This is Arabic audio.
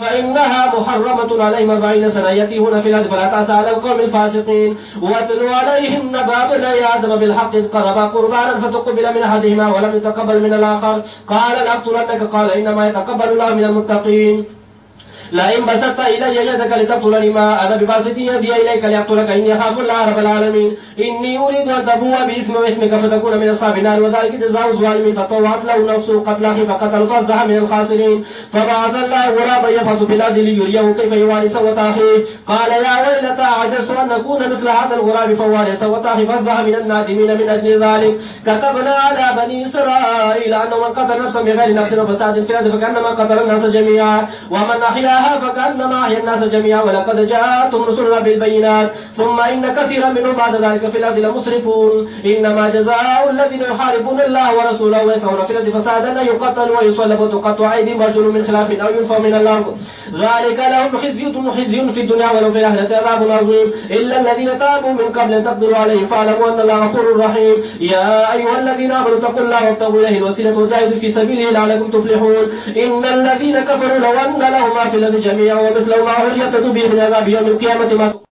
فإنها محرمة عليهم أربعين سنة. يتيهون في الأرض فلا تأس على القوم الفاسقين. واتل عليهم نبأ بني آدم بالحق إذ قربا قربانا فتقبل من أحدهما ولم يتقبل من الآخر. قال لأقتلنك؟ قال إنما يتقبل الله من المتقين. لئن بسطت إلي يدك لتقتلني ما أنا بباسط يدي إليك لأقتلك إني أخاف الله رب العالمين. إني أريد أن تبوء باسم واسمك فتكون من أصحاب النار وذلك جزاء الظالمين. فطوعت له نفسه قتل أخي فقتل فأصبح من الخاسرين. فبعث الله غرابا يبحث في الأرض ليريه كيف يواري سوءة أخيه قال يا ويلتى عجزت أن نكون مثل هذا الغراب فواري سوءة أخي فأصبح من النادمين من أجل ذلك. كتبنا على بني إسرائيل أنه من قتل نفسا بغير نفس وفساد في الأرض فكأنما قتل الناس جميعا. ومن أحياها فكأنما أحيا الناس جميعا ولقد جاءتهم رسلنا بالبينات. ثم إن كثيرا منهم بعد ذلك في الأرض لمسرفون. إنما جزاء الذين يحاربون الله ورسوله ويسعون في الأرض فسادا أن يقتلوا ويصلبوا وتقطع أيديهم وأرجلهم من خلاف أو ينفوا من الأرض ذلك لهم خزي خزي في الدنيا ولو في الآخرة عذاب عظيم. إلا الذين تابوا من قبل أن تقدروا عليهم فاعلموا أن الله غفور رحيم. يا أيها الذين آمنوا اتقوا الله وابتغوا إليه الوسيلة وجاهدوا في سبيله لعلكم تفلحون. إن الذين كفروا لو أن لهم ما في الأرض جميعا ومثله معه ليبتدوا به من عذاب يوم القيامة ما